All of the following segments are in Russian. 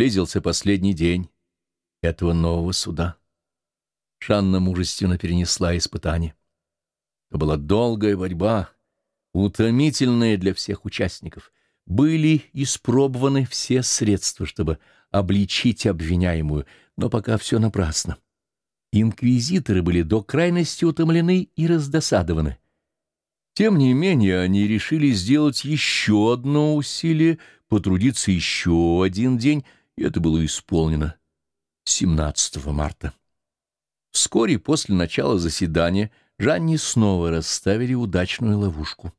Близился последний день этого нового суда. Жанна мужественно перенесла испытание. Это была долгая борьба, утомительная для всех участников. Были испробованы все средства, чтобы обличить обвиняемую, но пока все напрасно. Инквизиторы были до крайности утомлены и раздосадованы. Тем не менее, они решили сделать еще одно усилие, потрудиться еще один день, и это было исполнено 17 марта. Вскоре после начала заседания Жанне снова расставили удачную ловушку.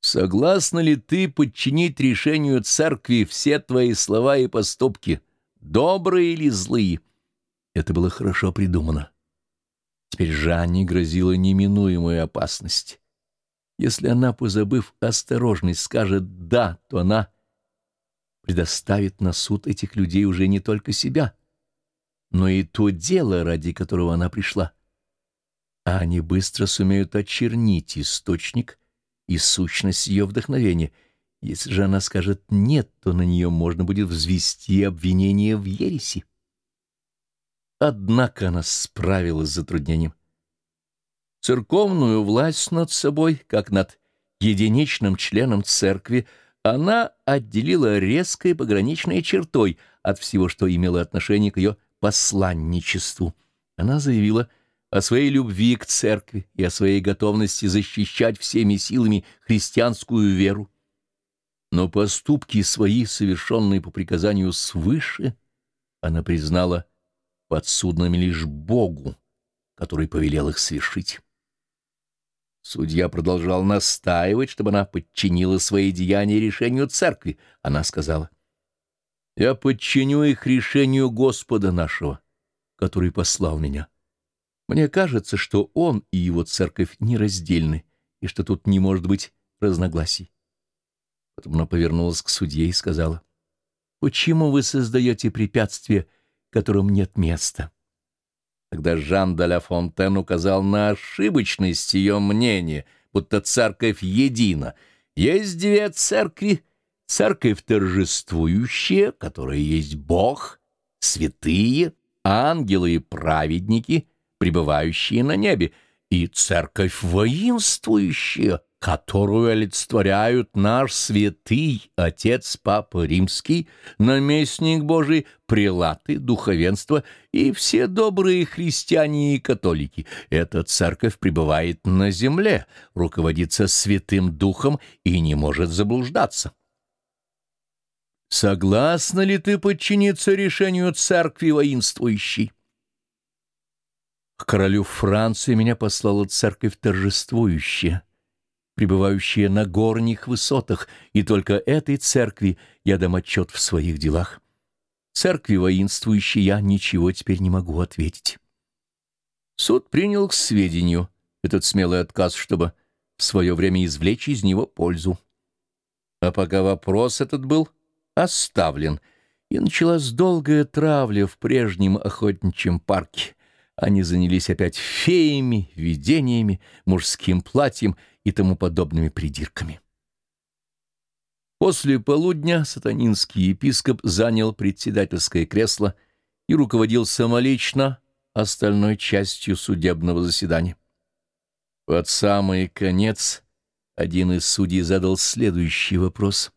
«Согласна ли ты подчинить решению церкви все твои слова и поступки, добрые или злые?» Это было хорошо придумано. Теперь Жанне грозила неминуемая опасность. Если она, позабыв осторожность, скажет «да», то она предоставит на суд этих людей уже не только себя, но и то дело, ради которого она пришла. А они быстро сумеют очернить источник и сущность ее вдохновения. Если же она скажет «нет», то на нее можно будет взвести обвинение в ереси. Однако она справилась с затруднением. Церковную власть над собой, как над единичным членом церкви, она отделила резкой пограничной чертой от всего, что имело отношение к ее посланничеству. Она заявила о своей любви к церкви и о своей готовности защищать всеми силами христианскую веру. Но поступки свои, совершенные по приказанию свыше, она признала подсудными лишь Богу, который повелел их совершить. Судья продолжал настаивать, чтобы она подчинила свои деяния решению церкви. Она сказала, «Я подчиню их решению Господа нашего, который послал меня. Мне кажется, что он и его церковь нераздельны, и что тут не может быть разногласий». Потом она повернулась к судье и сказала, «Почему вы создаете препятствия которым нет места. Тогда Жан де ла Фонтен указал на ошибочность ее мнения, будто церковь едина. Есть две церкви, церковь торжествующая, которая есть Бог, святые, ангелы и праведники, пребывающие на небе, и церковь воинствующая, которую олицетворяют наш святый Отец Папа Римский, наместник Божий, прелаты, духовенство и все добрые христиане и католики. Эта церковь пребывает на земле, руководится Святым Духом и не может заблуждаться. Согласна ли ты подчиниться решению церкви воинствующей? К королю Франции меня послала церковь торжествующая пребывающие на горних высотах, и только этой церкви я дам отчет в своих делах. Церкви воинствующей я ничего теперь не могу ответить. Суд принял к сведению этот смелый отказ, чтобы в свое время извлечь из него пользу. А пока вопрос этот был оставлен, и началась долгая травля в прежнем охотничьем парке. Они занялись опять феями, видениями, мужским платьем и тому подобными придирками. После полудня сатанинский епископ занял председательское кресло и руководил самолично остальной частью судебного заседания. Под самый конец один из судей задал следующий вопрос.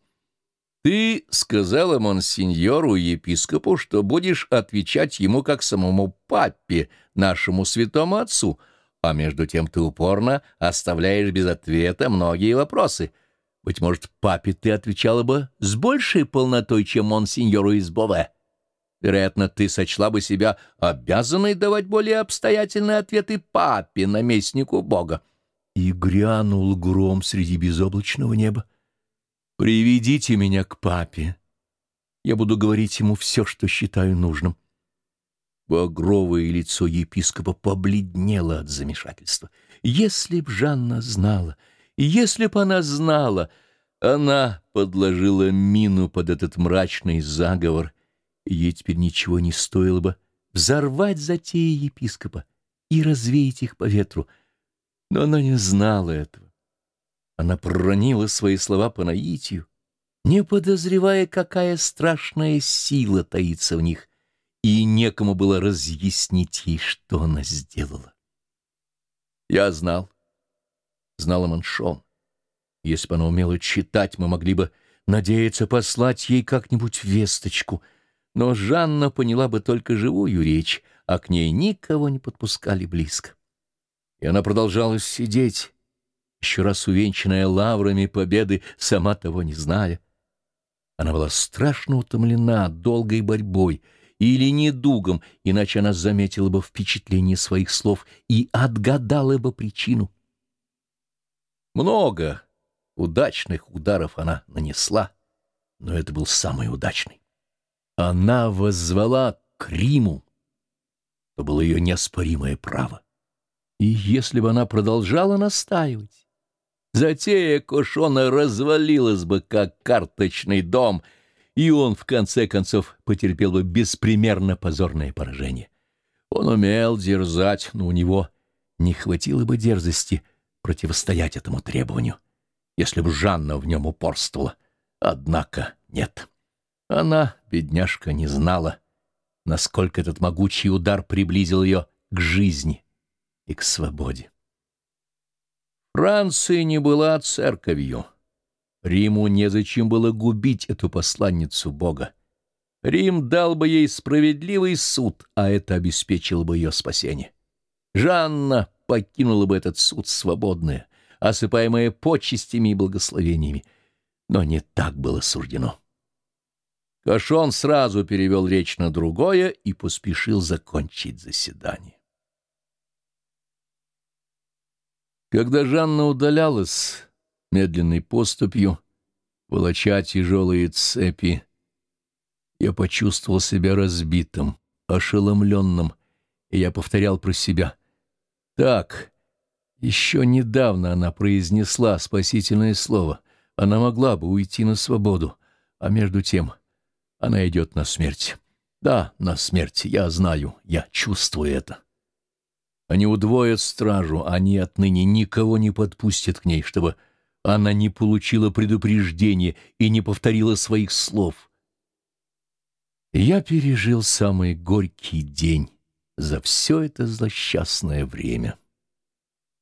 «Ты сказала монсеньору епископу, что будешь отвечать ему как самому папе, нашему святому отцу, а между тем ты упорно оставляешь без ответа многие вопросы. Быть может, папе ты отвечала бы с большей полнотой, чем монсеньору из Бове. Вероятно, ты сочла бы себя обязанной давать более обстоятельные ответы папе, наместнику Бога. И грянул гром среди безоблачного неба. «Приведите меня к папе. Я буду говорить ему все, что считаю нужным». Багровое лицо епископа побледнело от замешательства. Если б Жанна знала, если б она знала, она подложила мину под этот мрачный заговор, ей теперь ничего не стоило бы взорвать затеи епископа и развеять их по ветру. Но она не знала этого. Она проронила свои слова по наитию, не подозревая, какая страшная сила таится в них, и некому было разъяснить ей, что она сделала. Я знал, знала Маншон. Если бы она умела читать, мы могли бы надеяться послать ей как-нибудь весточку, но Жанна поняла бы только живую речь, а к ней никого не подпускали близко. И она продолжала сидеть, еще раз увенчанная лаврами победы, сама того не зная. Она была страшно утомлена долгой борьбой или недугом, иначе она заметила бы впечатление своих слов и отгадала бы причину. Много удачных ударов она нанесла, но это был самый удачный. Она воззвала к Риму, то было ее неоспоримое право. И если бы она продолжала настаивать, Затея Кошона развалилась бы, как карточный дом, и он, в конце концов, потерпел бы беспримерно позорное поражение. Он умел дерзать, но у него не хватило бы дерзости противостоять этому требованию, если бы Жанна в нем упорствовала. Однако нет. Она, бедняжка, не знала, насколько этот могучий удар приблизил ее к жизни и к свободе. Франция не была церковью. Риму незачем было губить эту посланницу Бога. Рим дал бы ей справедливый суд, а это обеспечило бы ее спасение. Жанна покинула бы этот суд свободная, осыпаемая почестями и благословениями. Но не так было суждено. Кашон сразу перевел речь на другое и поспешил закончить заседание. Когда Жанна удалялась медленной поступью, волоча тяжелые цепи, я почувствовал себя разбитым, ошеломленным, и я повторял про себя. Так, еще недавно она произнесла спасительное слово. Она могла бы уйти на свободу, а между тем она идет на смерть. Да, на смерть, я знаю, я чувствую это. Они удвоят стражу, они отныне никого не подпустят к ней, чтобы она не получила предупреждения и не повторила своих слов. Я пережил самый горький день за все это злосчастное время.